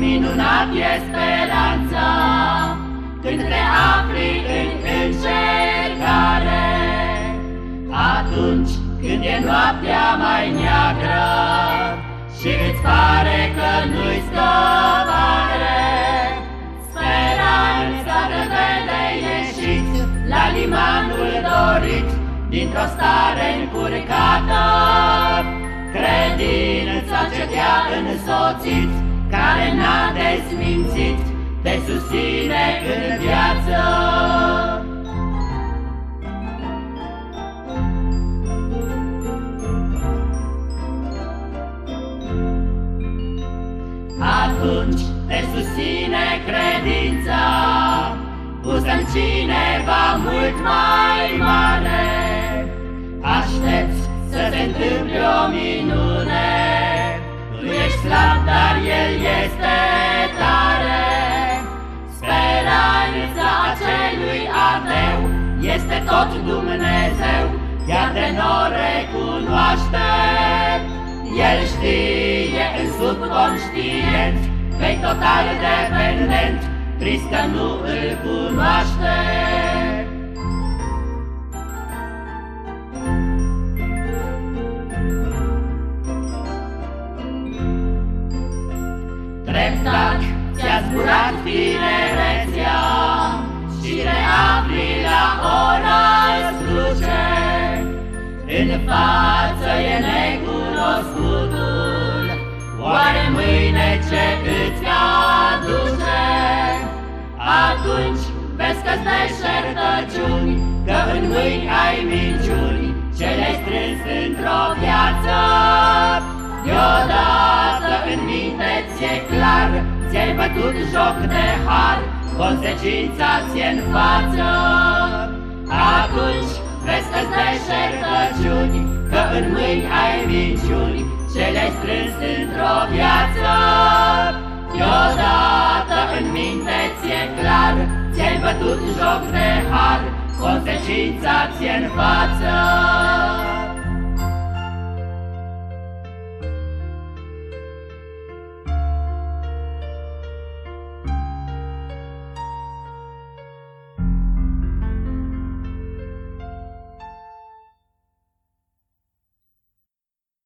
minunat e speranța Când te afli în încercare. Atunci când e noaptea mai neagră Și îți pare că nu-i scăpare Speranța te vede ieșit La limanul dorit Dintr-o stare încurcată. Credința ce te-a însoțit Care n-a desmințit Te susține în viață. Atunci te susține credința Pusă-n cineva mult mai mare Este tot Dumnezeu Chiar de nu recunoaște El știe în subconștient Vei total dependent Trist că nu îl cunoaște Treptat ți-a zburat tinerețea În față e necunoscutul. Oare mâine ce îți aduce? Atunci vezi că-ți deșertăciuni Că în mâini ai minciuni Ce le strâns într-o viață. Deodată în minte ți-e clar Ți-ai bătut joc de har Consecința ți-e în față. Atunci vezi că-ți deșertăciuni Că în mâini ai minciuni Ce le-ai strâns într-o viață. Deodată în minte ți-e clar Ți-ai bătut joc de har Consecința ți-e în față